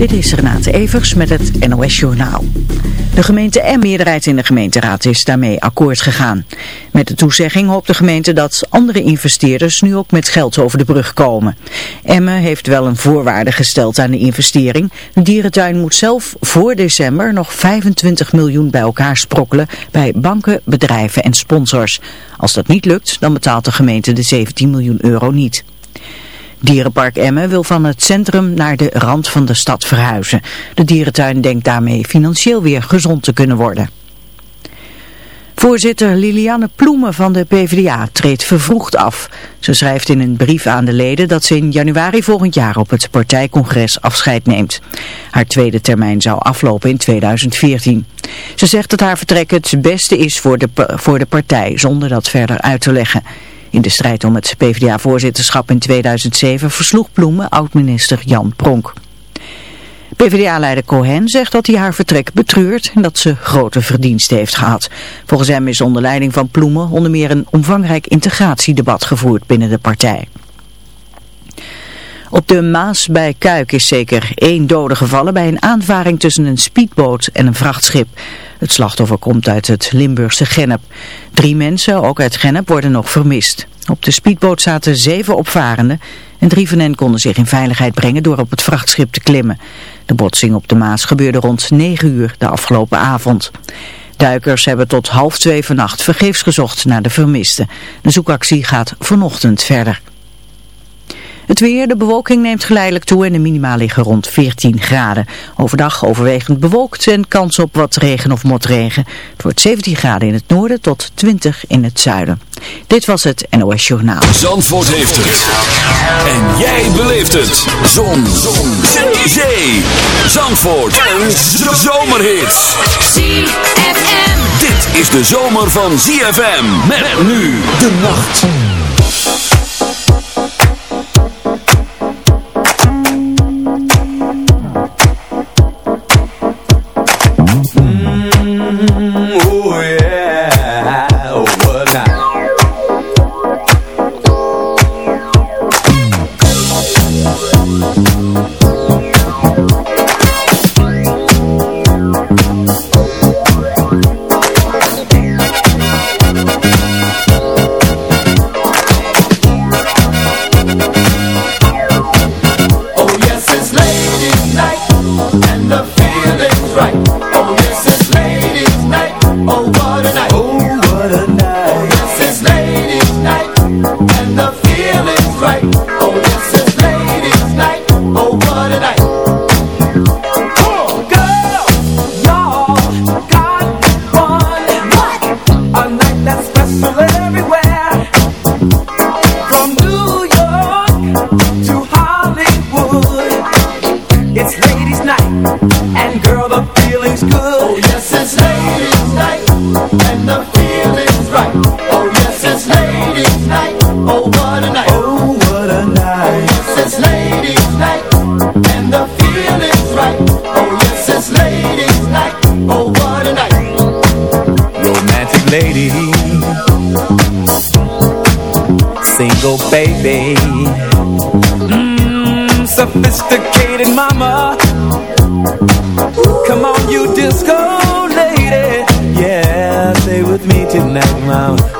Dit is Renate Evers met het NOS Journaal. De gemeente en meerderheid in de gemeenteraad is daarmee akkoord gegaan. Met de toezegging hoopt de gemeente dat andere investeerders nu ook met geld over de brug komen. Emme heeft wel een voorwaarde gesteld aan de investering. De dierentuin moet zelf voor december nog 25 miljoen bij elkaar sprokkelen bij banken, bedrijven en sponsors. Als dat niet lukt, dan betaalt de gemeente de 17 miljoen euro niet. Dierenpark Emmen wil van het centrum naar de rand van de stad verhuizen. De dierentuin denkt daarmee financieel weer gezond te kunnen worden. Voorzitter Liliane Ploemen van de PvdA treedt vervroegd af. Ze schrijft in een brief aan de leden dat ze in januari volgend jaar op het partijcongres afscheid neemt. Haar tweede termijn zou aflopen in 2014. Ze zegt dat haar vertrek het beste is voor de, voor de partij, zonder dat verder uit te leggen. In de strijd om het PvdA-voorzitterschap in 2007 versloeg Ploemen oud-minister Jan Pronk. PvdA-leider Cohen zegt dat hij haar vertrek betreurt en dat ze grote verdiensten heeft gehad. Volgens hem is onder leiding van Ploemen onder meer een omvangrijk integratiedebat gevoerd binnen de partij. Op de Maas bij Kuik is zeker één dode gevallen bij een aanvaring tussen een speedboot en een vrachtschip. Het slachtoffer komt uit het Limburgse Gennep. Drie mensen, ook uit Gennep, worden nog vermist. Op de speedboot zaten zeven opvarenden en drie van hen konden zich in veiligheid brengen door op het vrachtschip te klimmen. De botsing op de Maas gebeurde rond 9 uur de afgelopen avond. Duikers hebben tot half twee vannacht vergeefs gezocht naar de vermisten. De zoekactie gaat vanochtend verder. Het weer, de bewolking neemt geleidelijk toe en de minima liggen rond 14 graden. Overdag overwegend bewolkt en kans op wat regen of motregen. Het wordt 17 graden in het noorden tot 20 in het zuiden. Dit was het NOS Journaal. Zandvoort heeft het. En jij beleeft het. Zon. Zon. Zee. Zandvoort. En zomerhits. ZFM. Dit is de zomer van ZFM. Met nu de nacht. Come on, you disco lady. Yeah, stay with me tonight, mama.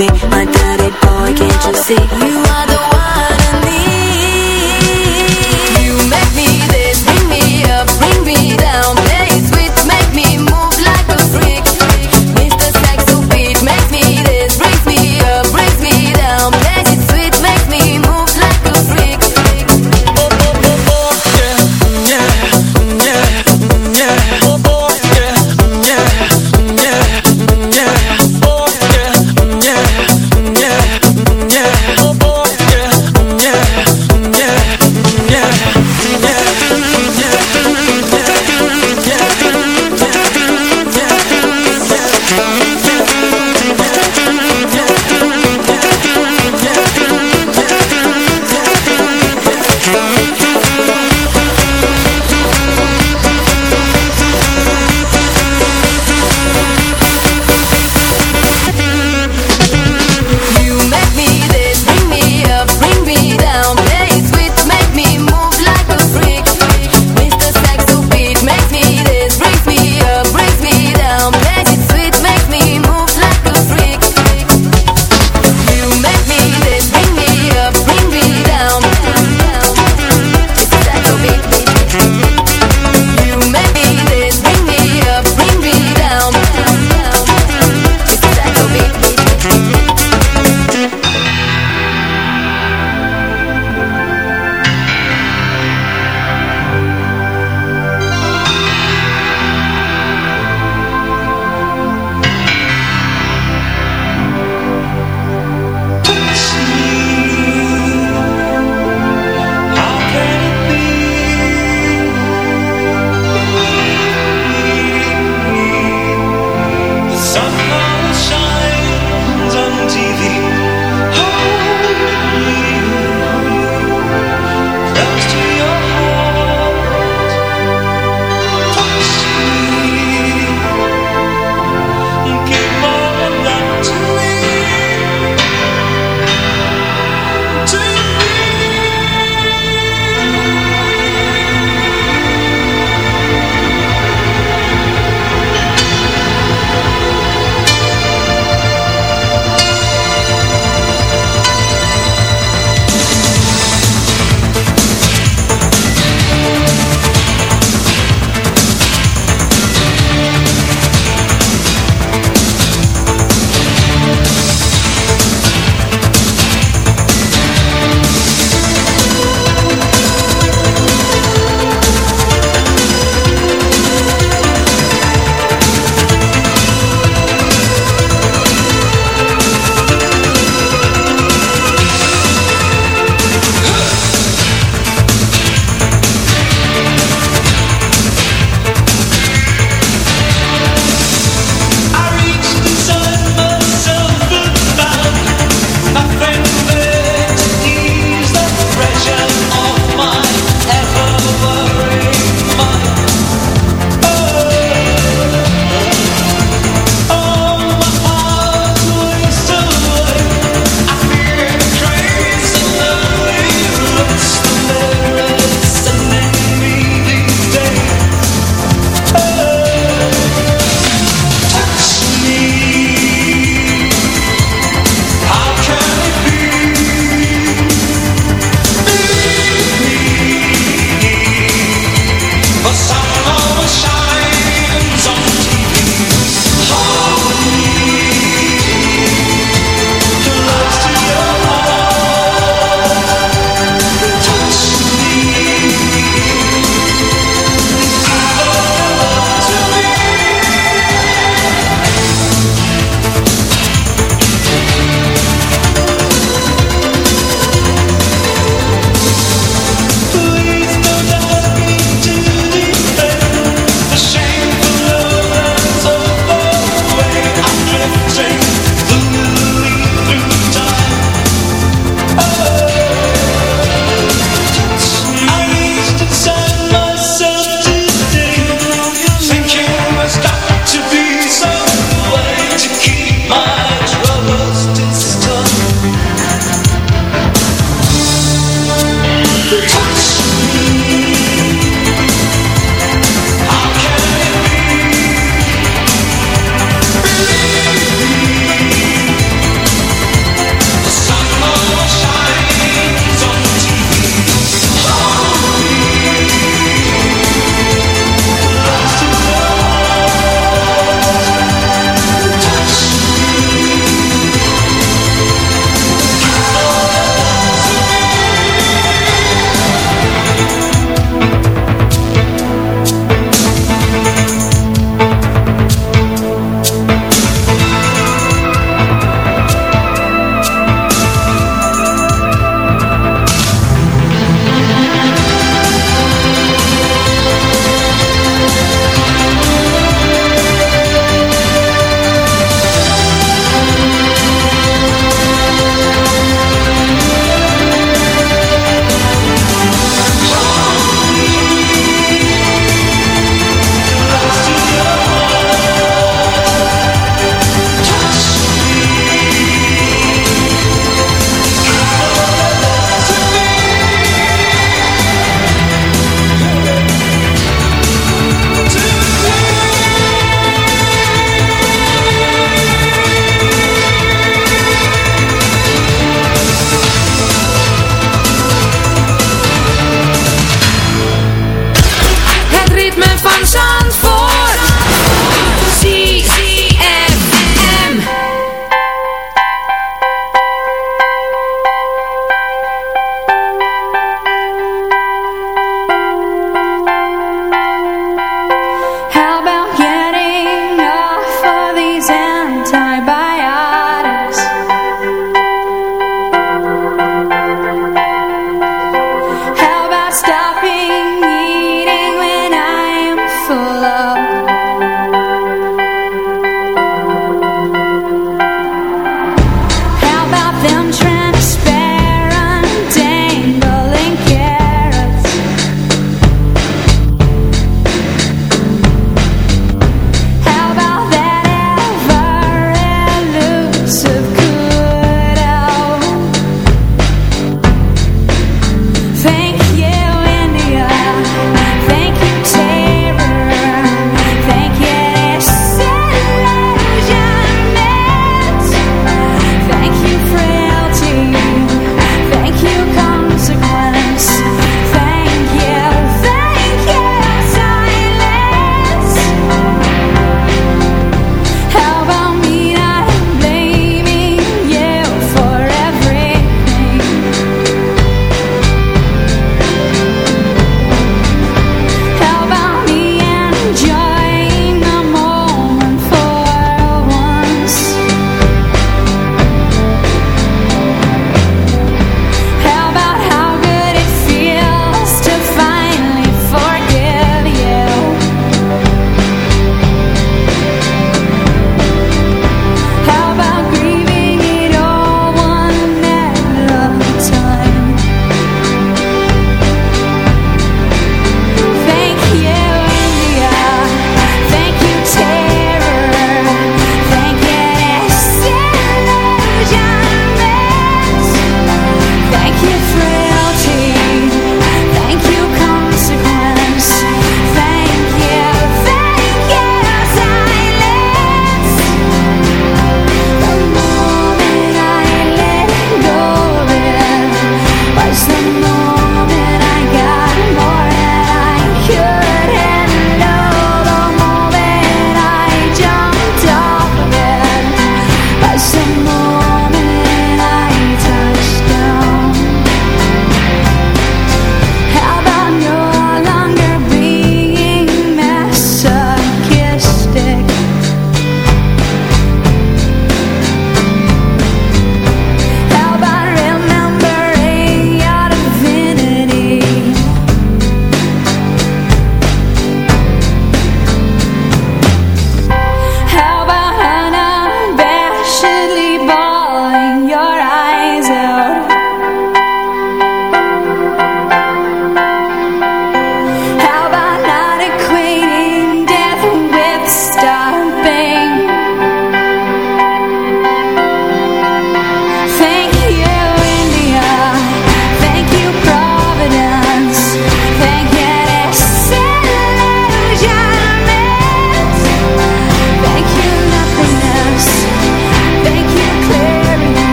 Me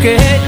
que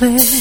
declare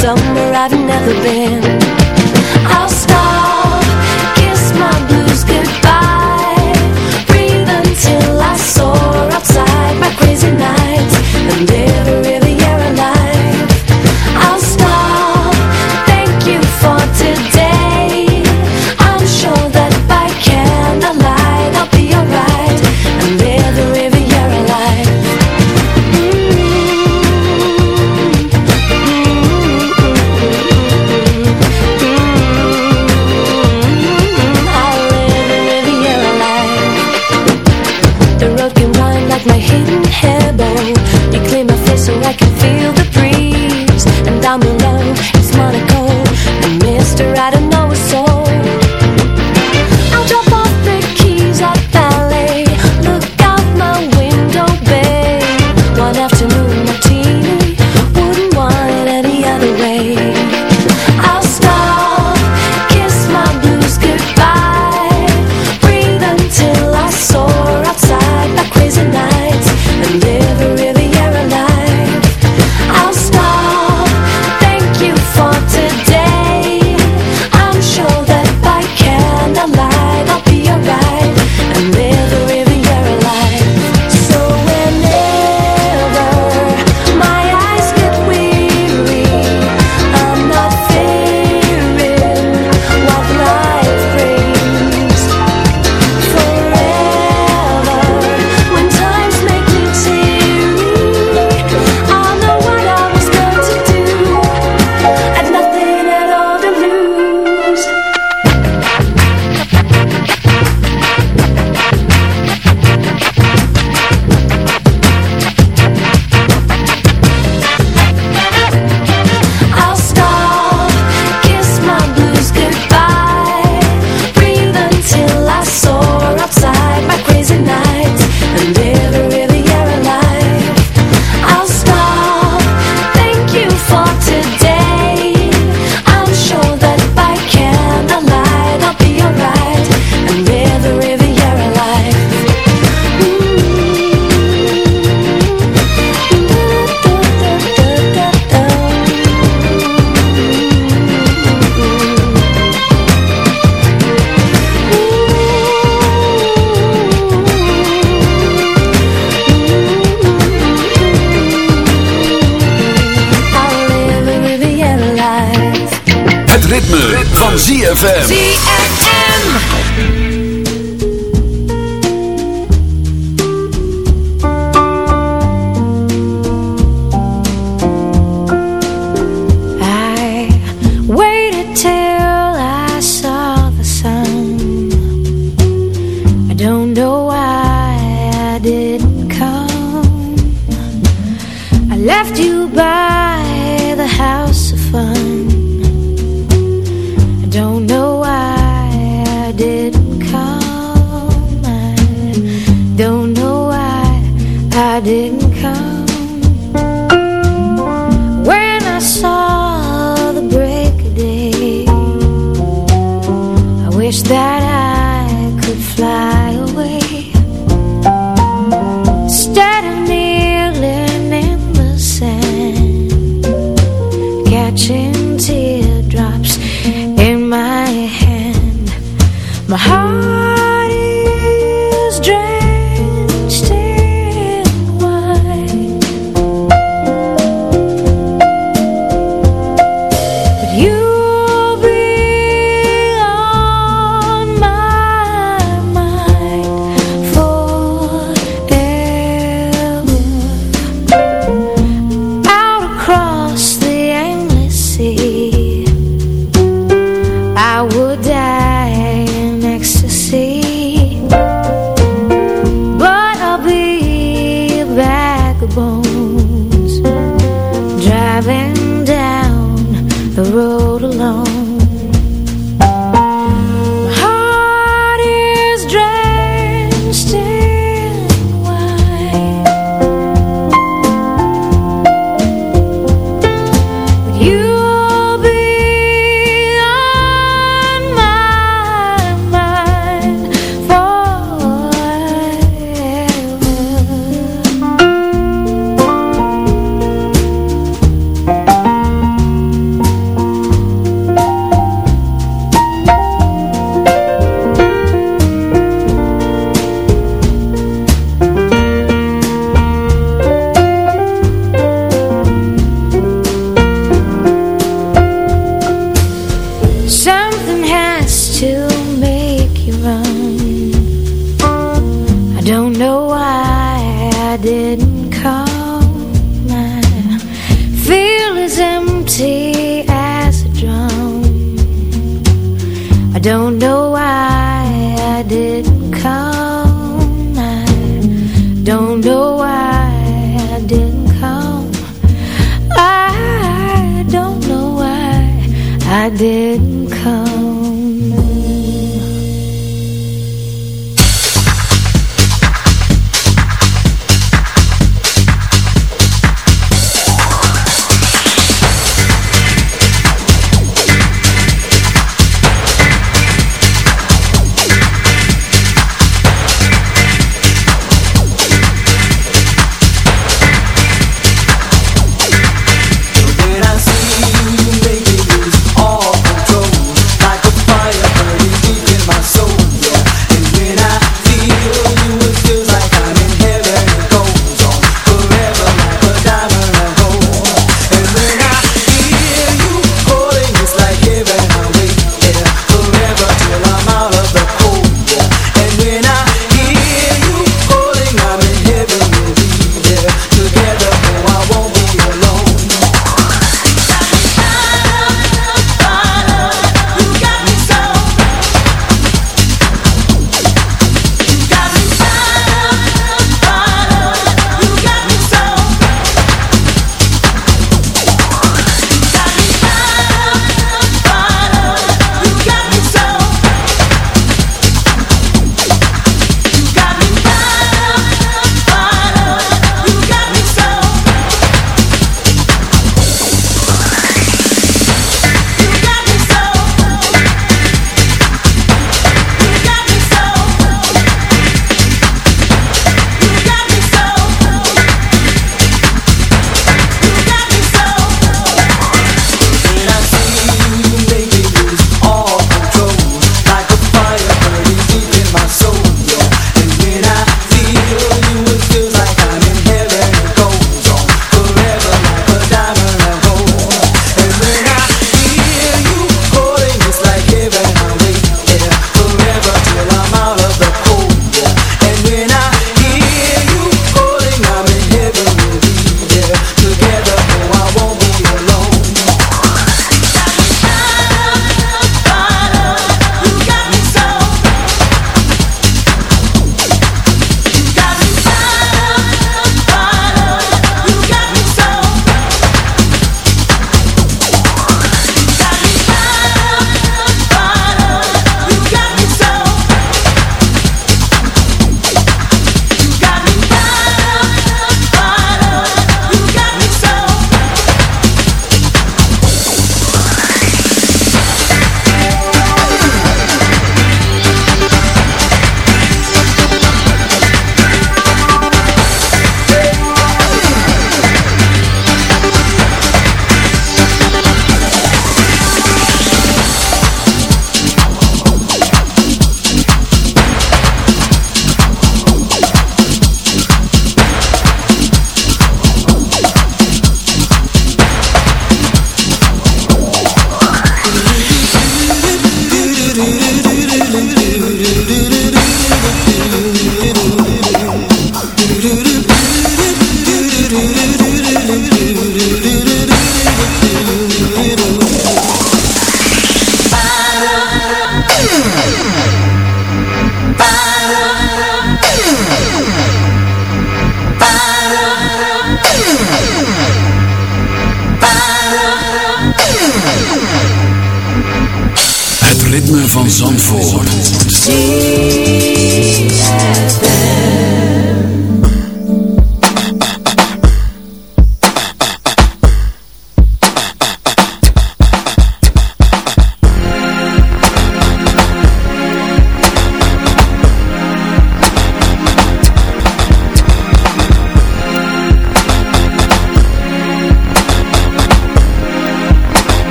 someone you by the house of fun. I don't know why I didn't come. I don't know why I didn't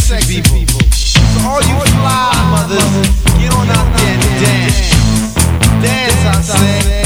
sexy people. So all you fly mothers, get on out there and dance. Dance, I say.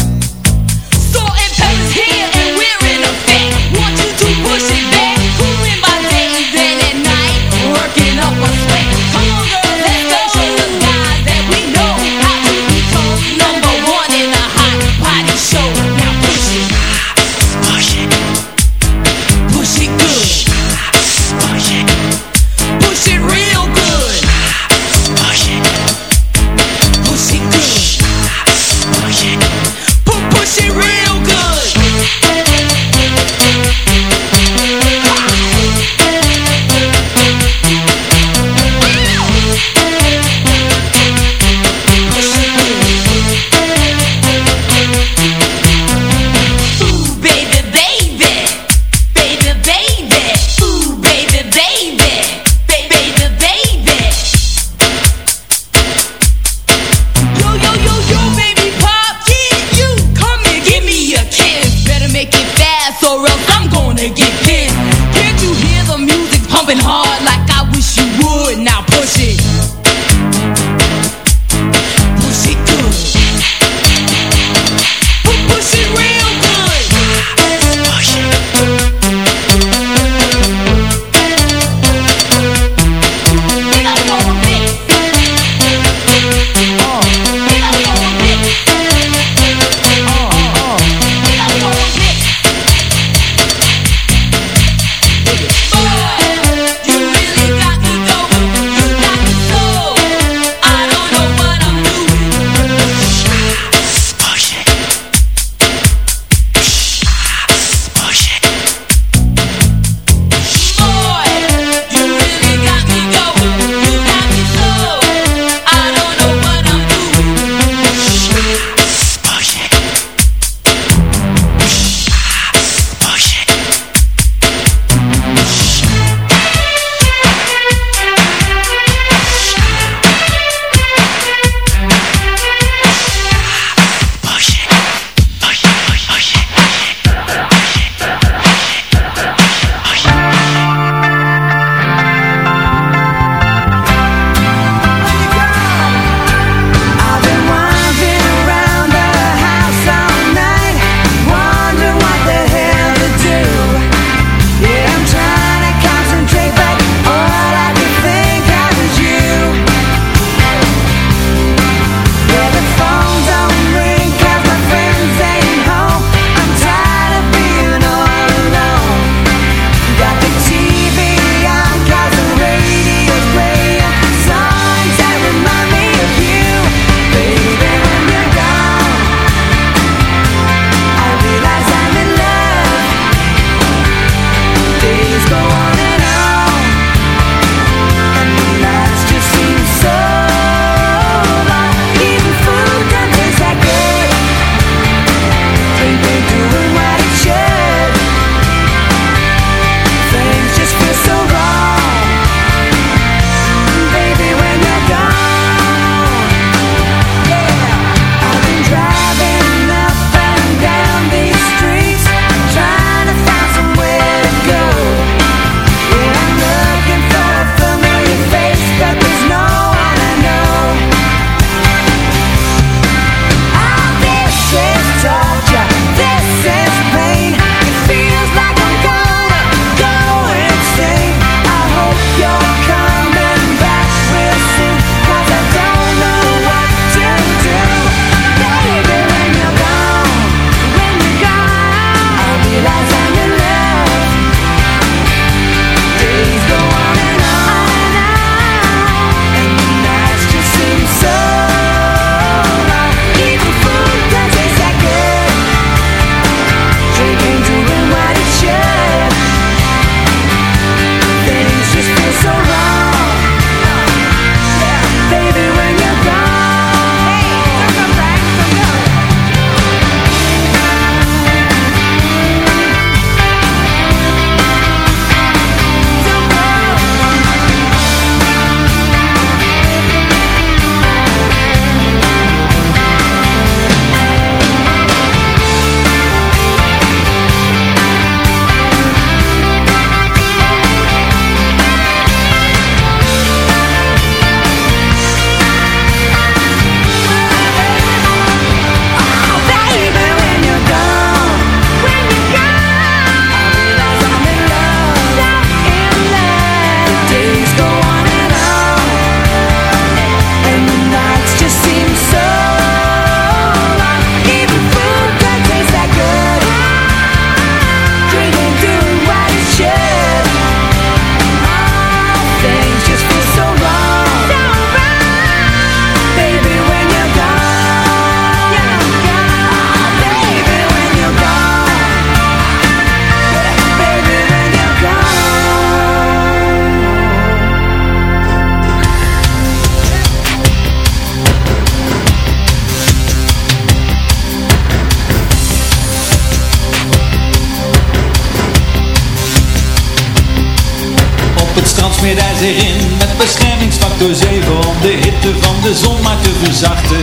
Beschermingsfactor 7 Om de hitte van de zon maar te verzachten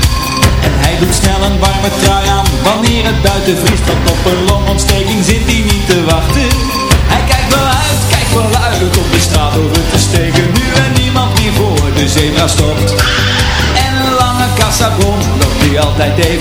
En hij doet snel een warme trui aan. Wanneer het buiten vriest Want op een longontsteking zit hij niet te wachten. Hij kijkt wel uit, kijkt wel uit Op de straat over te steken. Nu er niemand meer voor de zebra stopt. En een lange kassabon loopt hij altijd even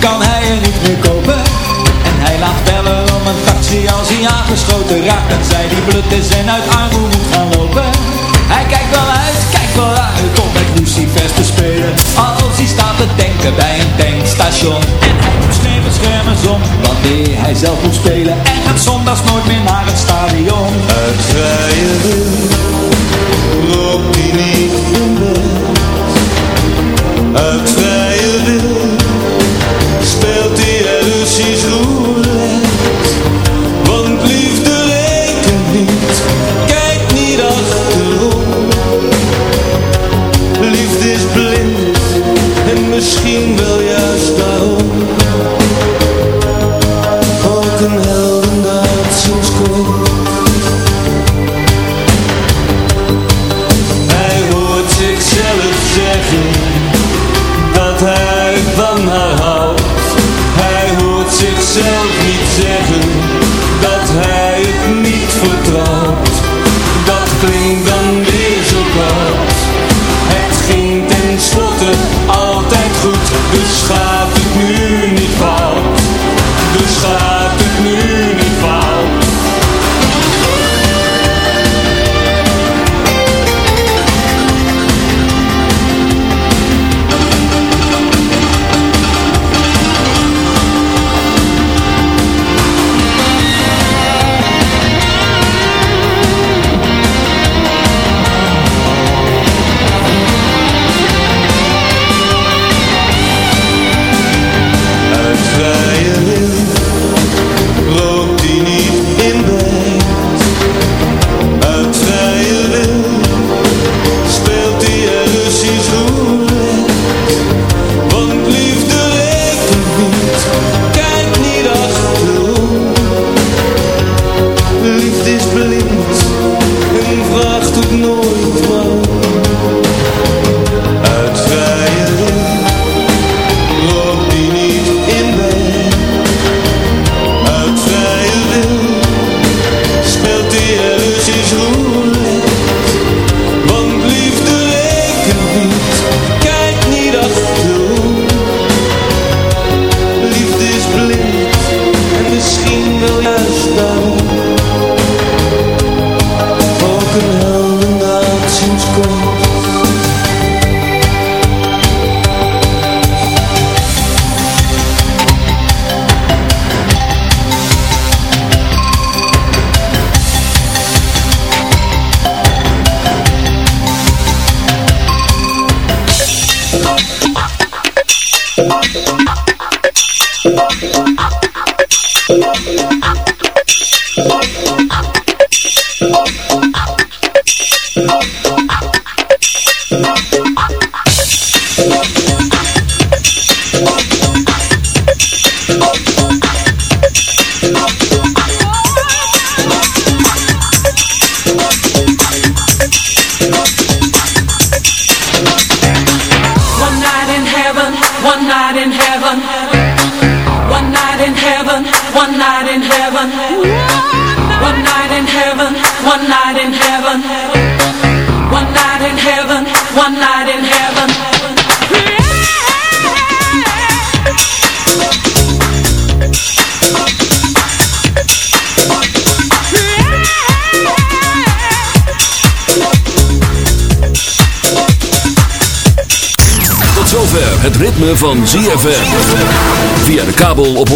kan hij er niet meer kopen. En hij laat bellen om een taxi als hij aangeschoten raakt. Dat zij die blut is en uit armoede moet gaan lopen. Hij kijkt wel uit, kijkt wel uit om met Lucifers te spelen. Als hij staat te denken bij een tankstation. En hij doet geen schermen om wanneer hij zelf moet spelen. En gaat zondags nooit meer naar het stadion